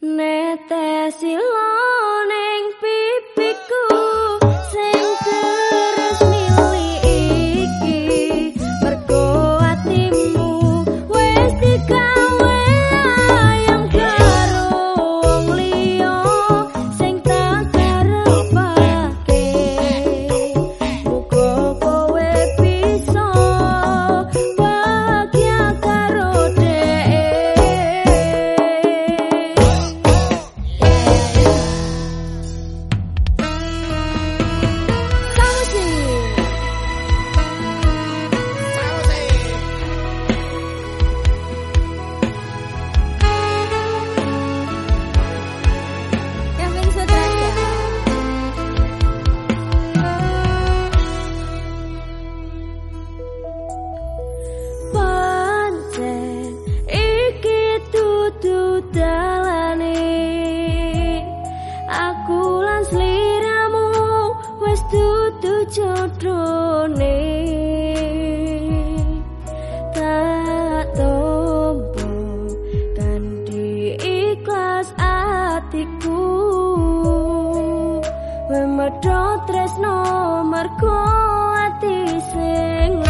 ねえてしろね dalane. Aku lan sliramu wis dudu jodrone. Tak tompo kanthi ikhlas atiku. Wemedo tresno merko ati sing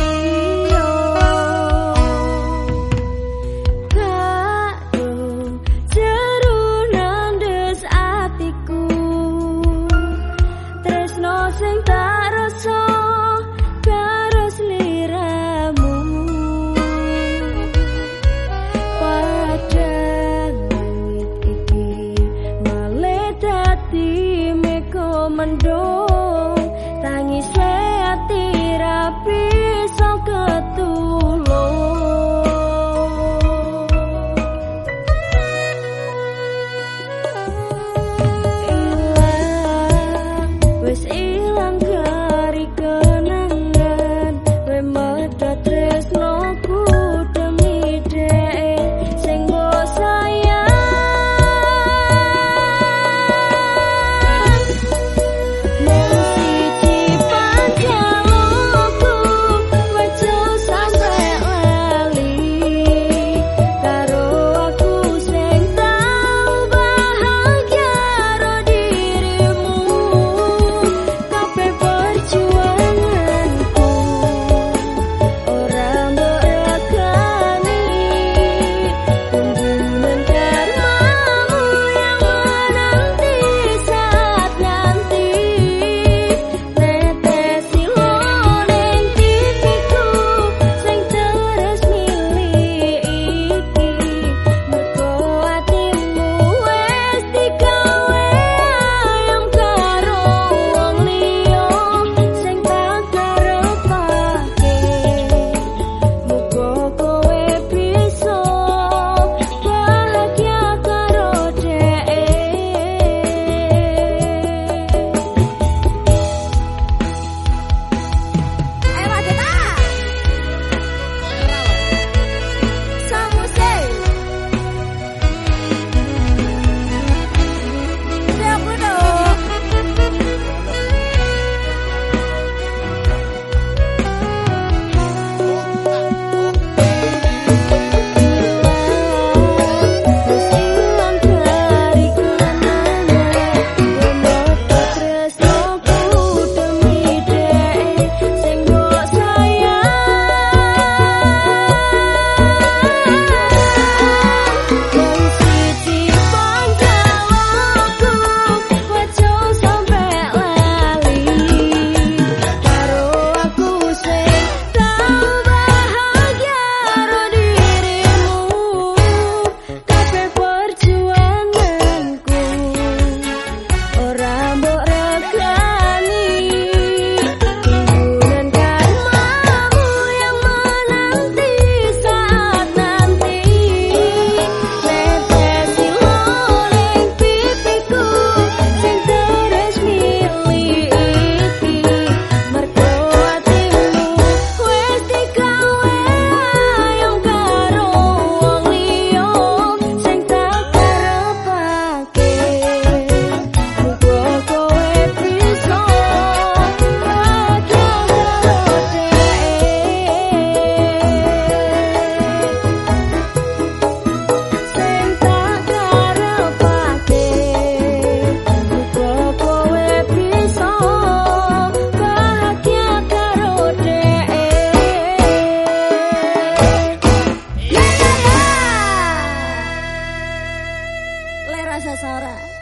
sasara.